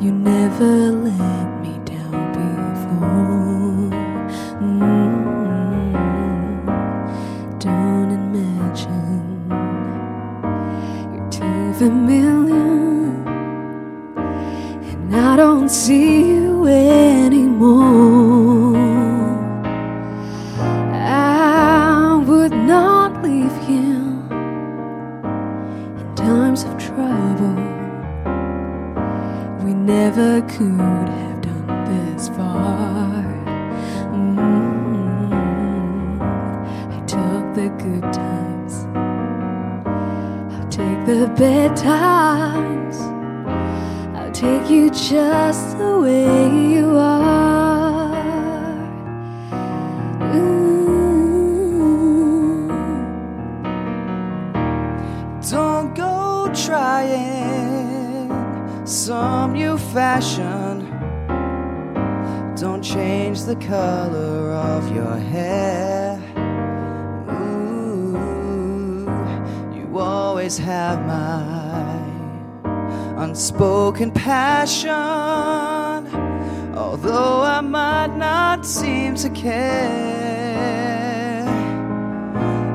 You never let me down before. Mm -hmm. Don't imagine you're too familiar, and I don't see you anymore. never could have done this far. Mm-hmm. I took the good times, I'll take the bad times, I'll take you just the way you are. some new fashion. Don't change the color of your hair. Ooh, you always have my unspoken passion. Although I might not seem to care,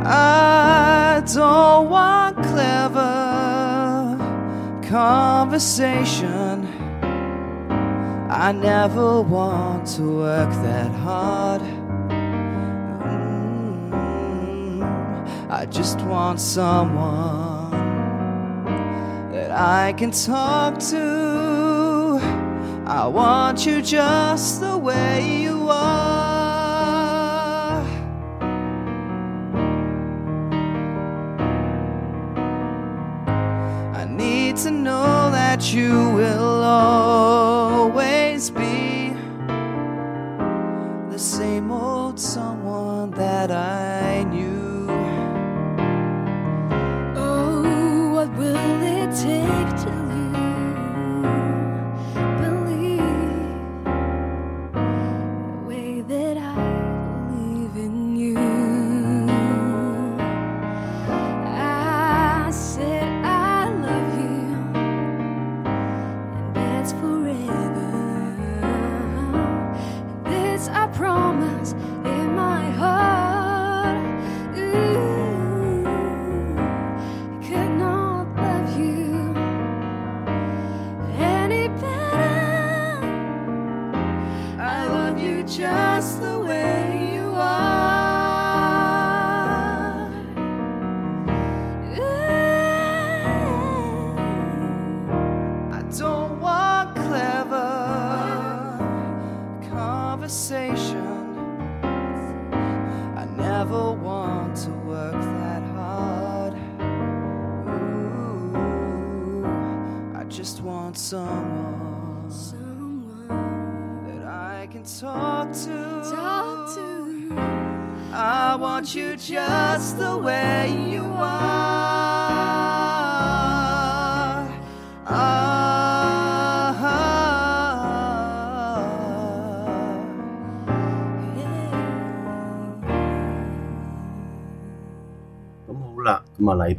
I don't want clever conversation. I never want to work that hard. Mm, I just want someone that I can talk to. I want you just the way you are. you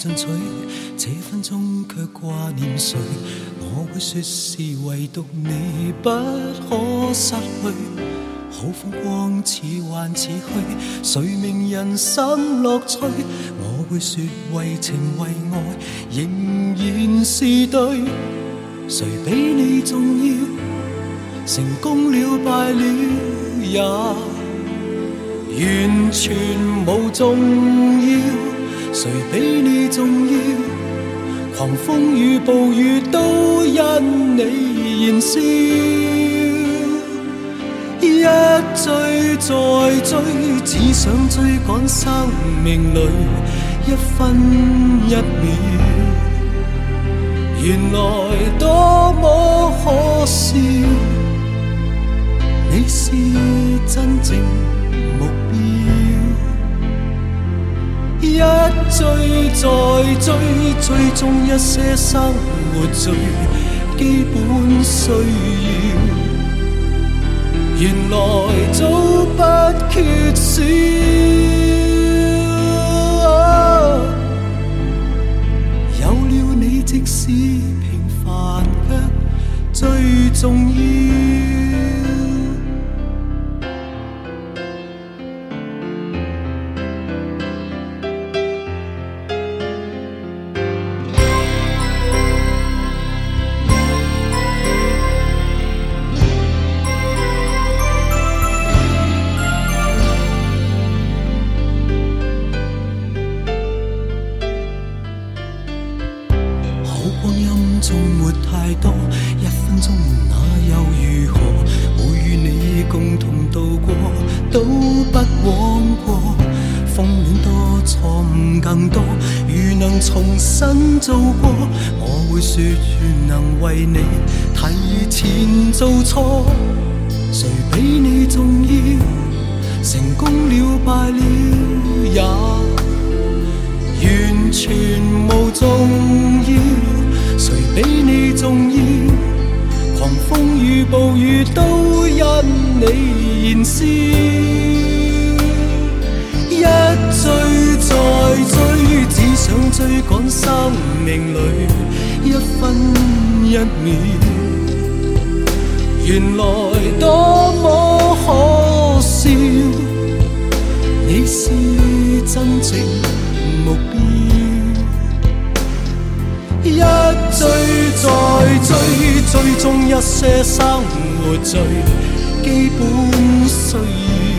进取，这分钟却挂念谁？我会说是唯独你不可失去。好风光似幻似虚，谁明人生乐趣？我会说为情为爱，仍然是对。谁比你重要？成功了败了也完全无重要。谁比你重要？狂风与暴雨都因你燃烧，一追再追，只想追赶生命里一分一秒。原来多么可笑，你是真正。一追再追，追踪一些生活最基本需要，原来早不缺少。有了你，即使平凡，却最重要。为你提前做错，谁比你重要？成功了败了也完全无重要。谁比你重要？狂风雨暴雨都因你燃烧，一追再追，只想追赶生命里一分。一秒，原来多么可笑。你是真正目标。一追再追，最终一些生活最基本需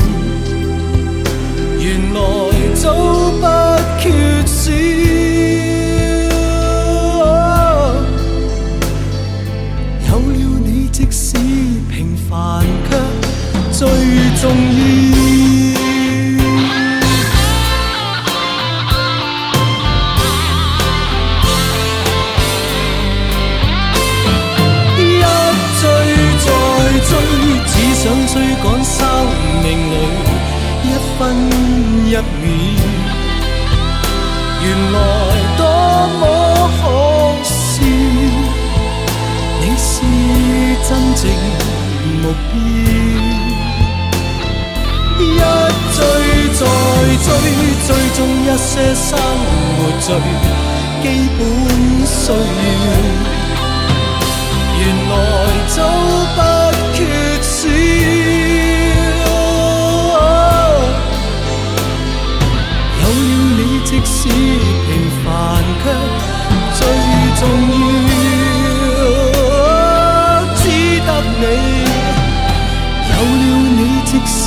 要，原来早不缺。是平凡却最重要。一追再追，只想追赶生命里一分一秒。原来多么。真正目标，一追再追，追踪一些生活最基本需要。原来走不。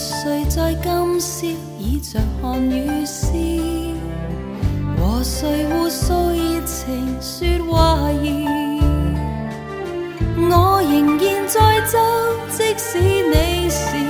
谁在今宵倚着看雨丝？和谁互诉热情说话儿？我仍然在走，即使你是。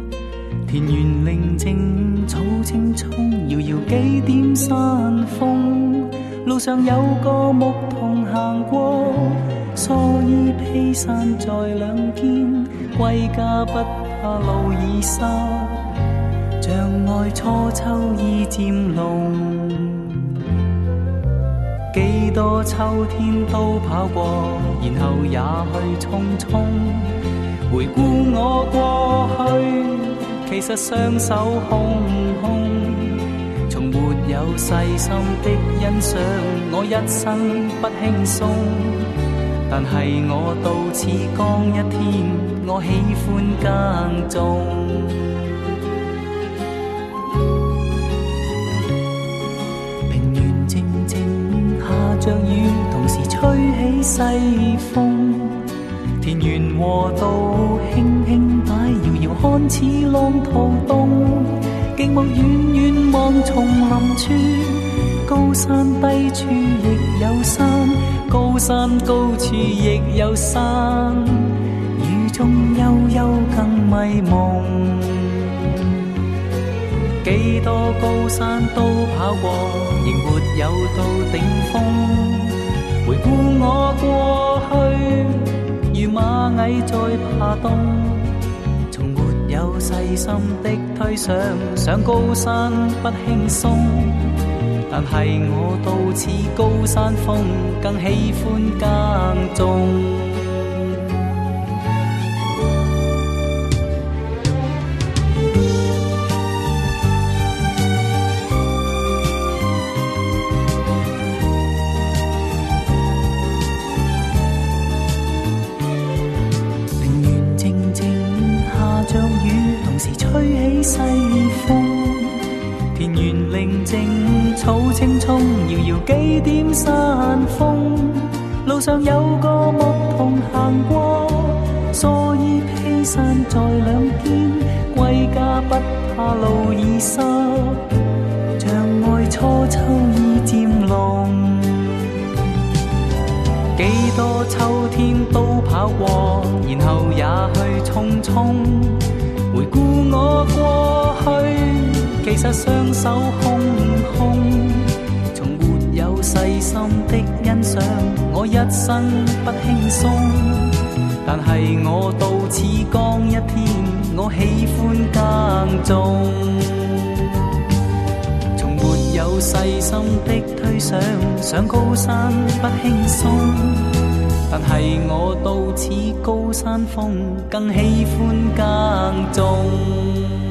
田园宁静，草青葱，摇摇几点山风。路上有个牧童行过，蓑衣披散在两肩，归家不怕路已湿。像外初秋意渐浓，几多秋天都跑过，然后也去匆匆。回顾我过去。其实双手空空，从没有细心的欣赏。我一生不轻松，但系我到此刚一天，我喜欢耕种。平原静静下着雨，同时吹起西风，田园和道轻轻。看似浪淘动，极目远远望丛林处，高山低处亦有山，高山高处亦有山，雨中幽幽更迷蒙。几多高山都跑过，仍没有到顶峰。回顾我过去，如蚂蚁在爬动。细心的推上，上高山不轻松，但系我到此高山峰，更喜欢耕种。我一生不轻松，但系我到此刚一天，我喜欢耕种。从没有细心的推想，上高山不轻松，但系我到此高山峰，更喜欢耕种。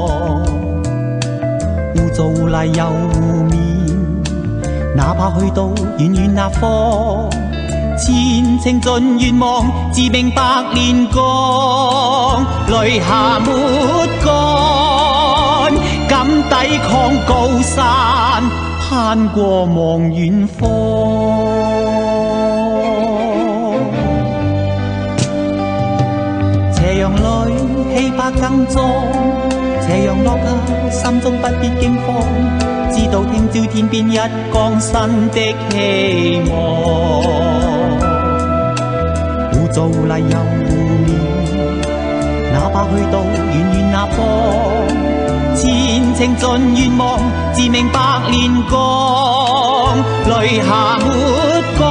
素麗幼面，哪怕去到遠遠那方，前程盡願望，自命百煉鋼，淚下抹乾，敢抵抗高山，攀過望遠方，斜陽裏氣魄更壯。這樣樂啊，心中不必驚慌，知道聽朝天邊一光新的希望。互助互利又互勉，哪怕去到遠遠那方，前程盡願望，自命百煉鋼，淚下抹乾。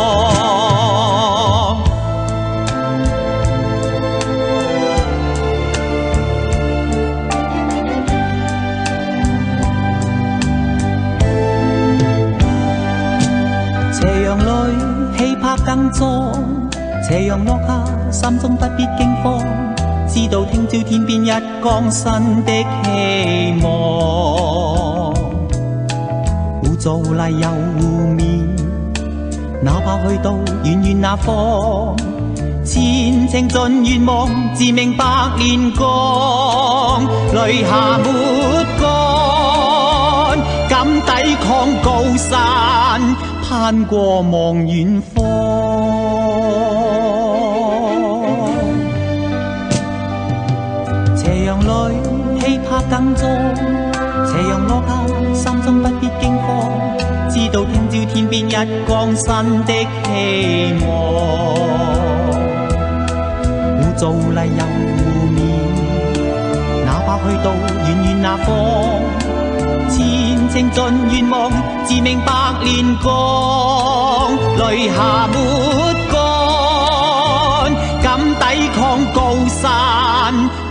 斜陽落下，心中不必驚慌，知道聽朝天邊一光新的希望。互助互勵又互勉，哪怕去到遠遠那方，前程盡願望，自命百年钢，淚下抹干，敢抵抗高山，攀過望遠方。斜阳落尽，心中不必惊慌，知道听朝天边一光，新的希望。互助又友面，哪怕去到远远那方，前程尽愿望，自命百年光，泪下没干，敢抵抗高山。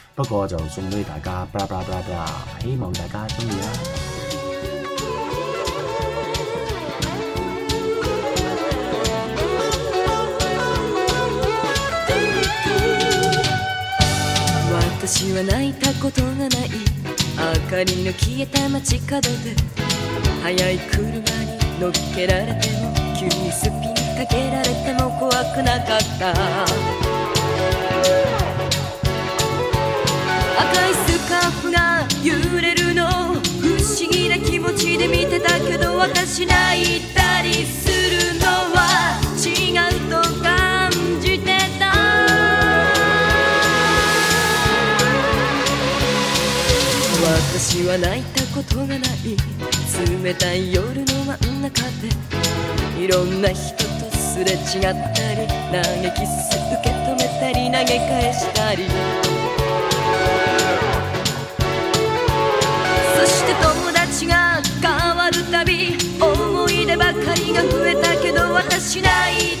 不過就送俾大家，blah blah blah blah，希望大家中意啦。私は泣いたことがない明かりの消えた街角で速い車に乗っけられても急にすっぴんかけられても怖くなかった赤いスカーフが揺れるの不思議な気持ちで見てたけど私泣いたりするのは違うと感じてた私は泣いたことがない冷たい夜の真ん中でいろんな人とすれ違ったり嘆きす受け止めたり投げ返したりたび思い出ばかりが増えたけど私泣いて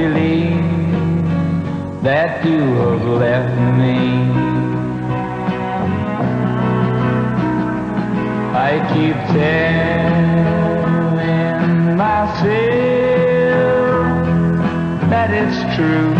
believe that you have left me. I keep telling myself that it's true.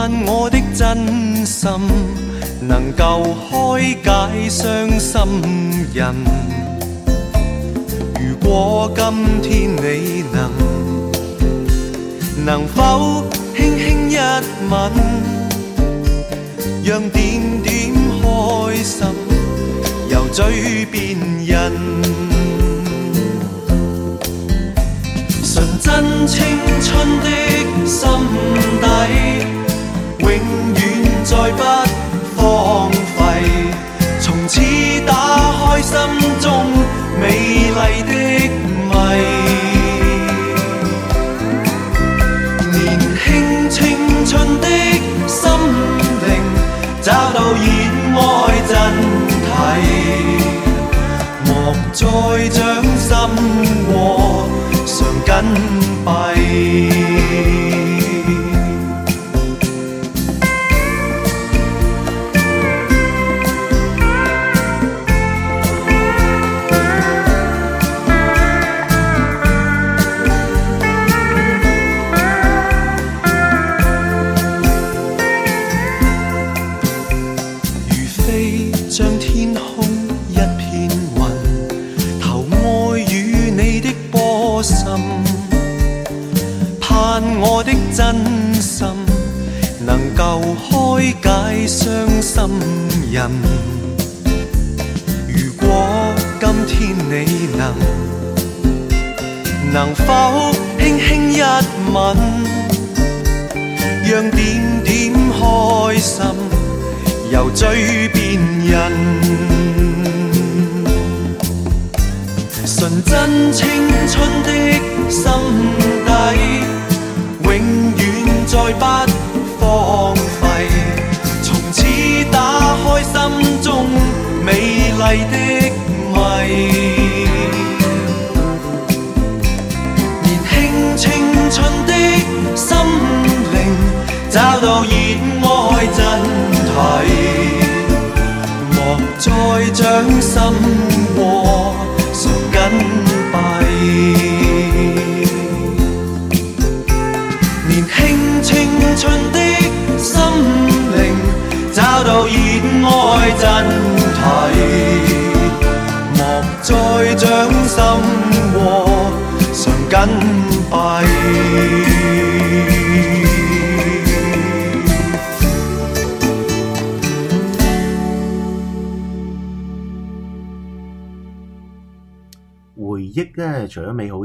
盼我的真心能够开解伤心人。如果今天你能，能否轻轻一吻，让点点开心由嘴边印？纯真青春的心底。再不荒废，从此打开心中美丽的迷。年轻青春的心灵，找到热爱真谛。莫再将心和常紧闭。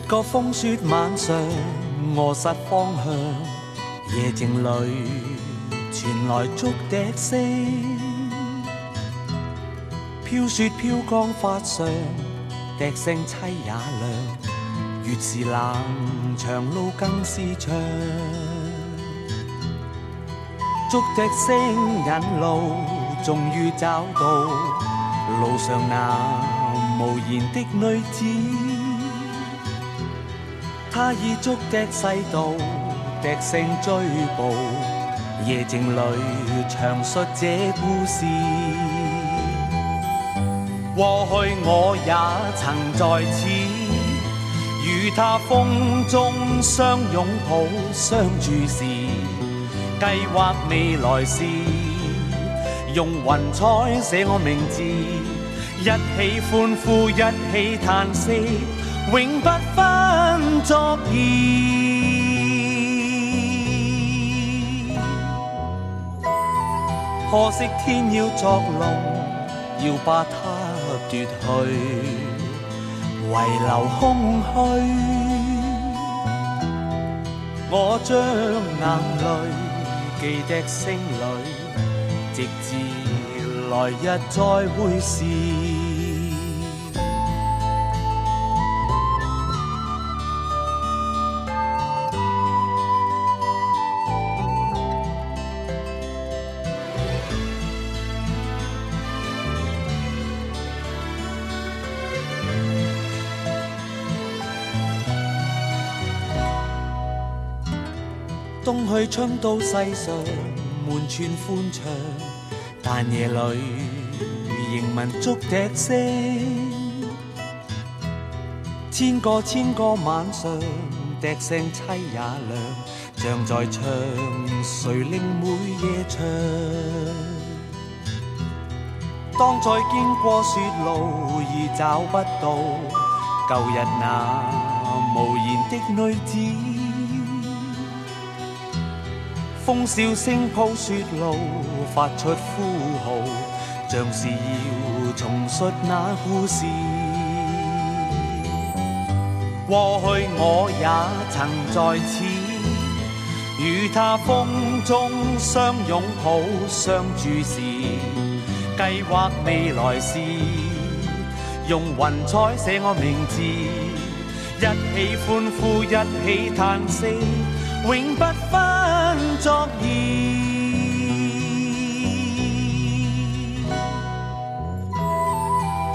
一个风雪晚上，我失方向，夜静里传来竹笛声，飘雪飘光发上，笛声凄也亮。越是冷，长路更是长。竹笛声引路，终于找到路上那无言的女子。他以足跡世道，笛聲追捕，夜靜里詳述這故事。過去我也曾在此，與他風中相擁抱，相處時計劃未來事，用雲彩寫我名字，一起歡呼，一起嘆息。永不分作意，可惜天要作弄，要把它夺去，遗留空虚。我将眼泪记的星里，直至来日再会时。春到世上满串欢唱，但夜里仍闻竹笛声。千个千个晚上，笛声凄也亮，像在唱，谁令每夜长？当再经过雪路，已找不到旧日那无言的女子。风笑声铺雪路，发出呼号，像是要重述那故事。过去我也曾在此，与他风中相拥抱、相注视，计划未来事，用云彩写我名字，一起欢呼，一起叹息。永不分昨夜，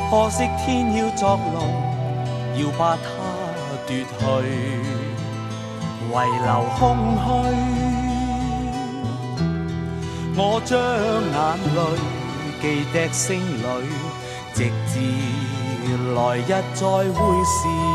可惜天要作弄，要把它夺去，遗留空虚。我将眼泪寄的星里，直至来日再会时。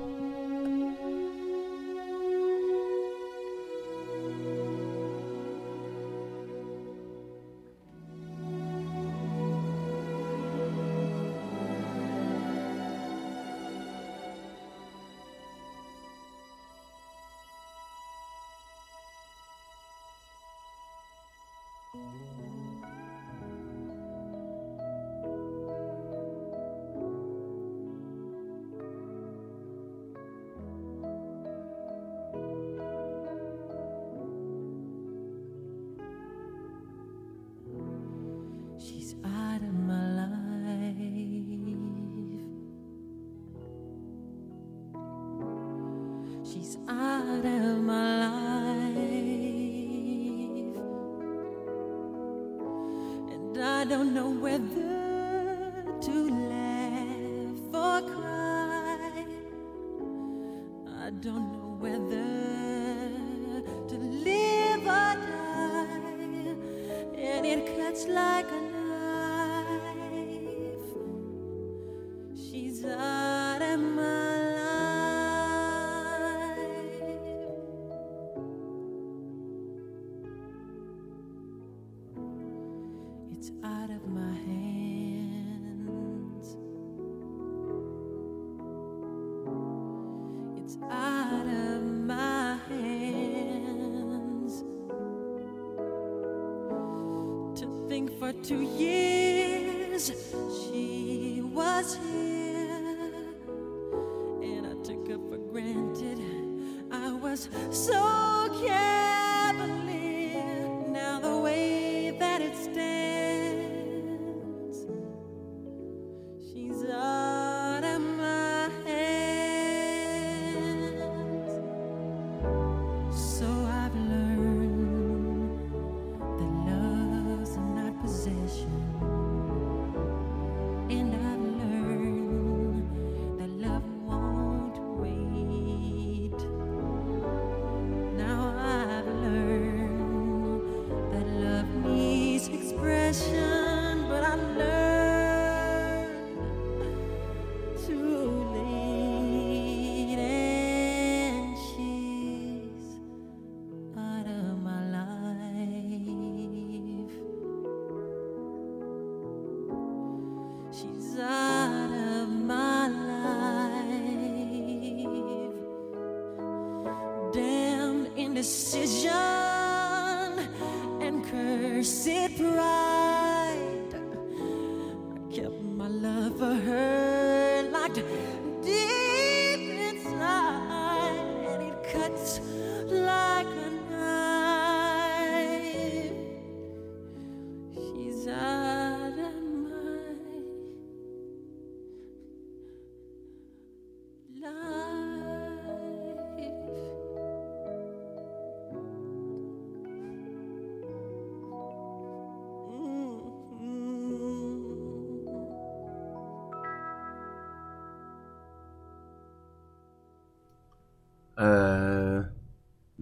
to you.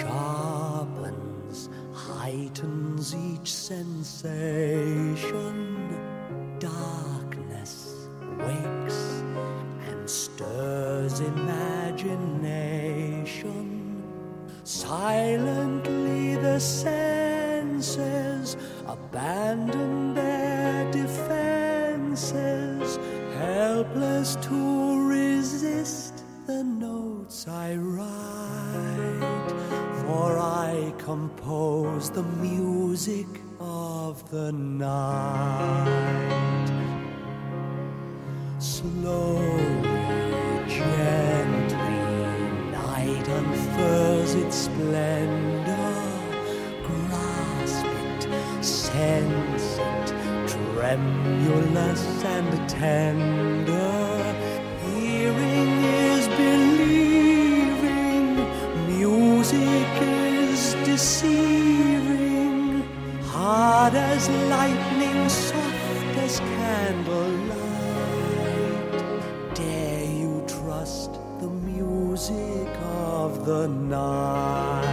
sharpens, heightens each sensation. Darkness wakes and stirs imagination. Silently, the senses abandon their defenses, helpless to resist the notes I write for I compose the music of the night. Slowly, gently, night unfurls its splendor. Grasp it, sense it, tremulous and tender, hearing. as lightning soft as candlelight. Dare you trust the music of the night?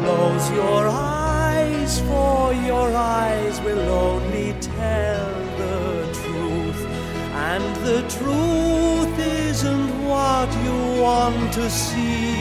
Close your eyes, for your eyes will only tell the truth, and the truth isn't what you want to see.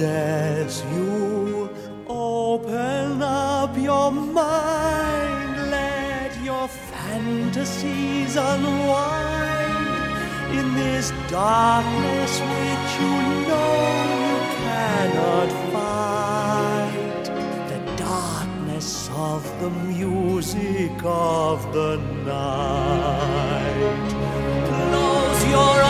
as you open up your mind, let your fantasies unwind in this darkness which you know you cannot fight. The darkness of the music of the night. Close your eyes.